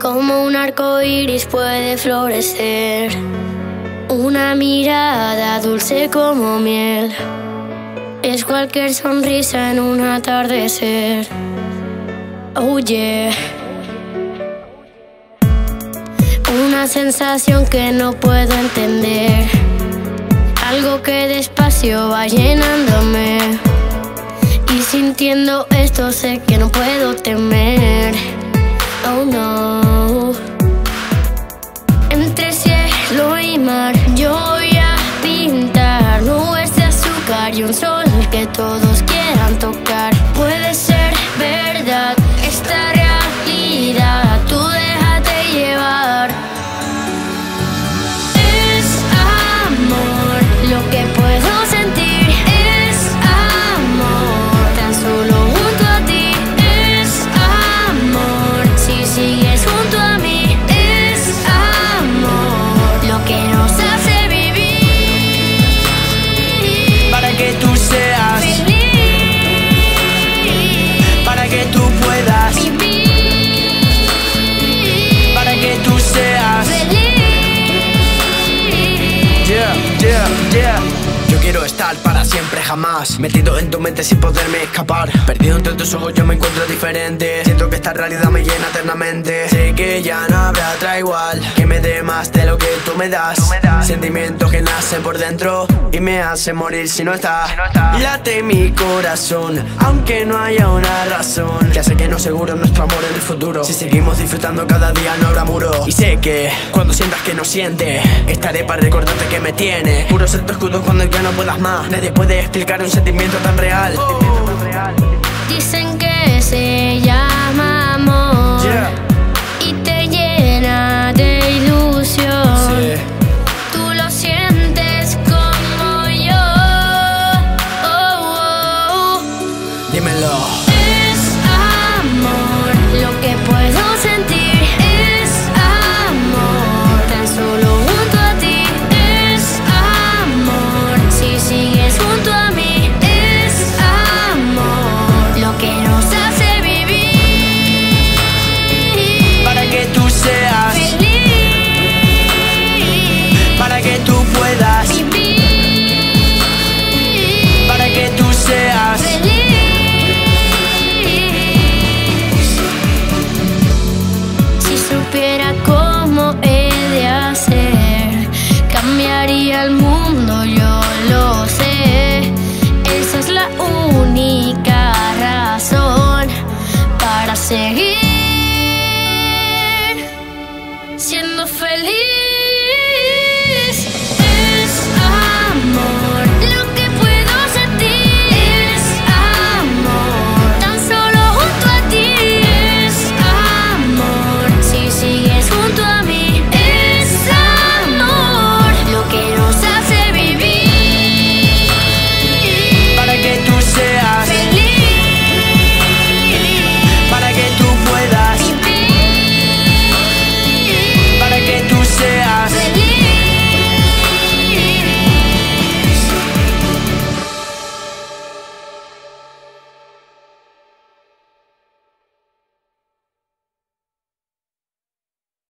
Como un arco iris puede florecer, una mirada dulce como miel. Es cualquier sonrisa en un atardecer. Oh yeah. Una sensación que no puedo entender. Algo que despacio va llenándome. Y sintiendo esto sé que no puedo temer. Oh no. Yeah, yeah. Yo quiero estar para siempre, jamás. Metido en tu mente sin poderme escapar. Perdido entre tus ojos, yo me encuentro diferente. Siento que esta realidad me llena eternamente. Sé que ya no habrá otra igual. Que me dé más de lo que tú me das. Sentimientos que nacen por dentro y me hacen morir si no estás. Late mi corazón, aunque no haya una razón. Que hace que no seguro nuestro amor en el futuro. Si seguimos disfrutando cada día, no habrá muro. Y sé que cuando sientas que no sientes, estaré para recordarte que me tienes. Puro ser tu escudo cuando ya no puedas más. Nadie puede explicar un sentimiento tan real. Dicen que se calmo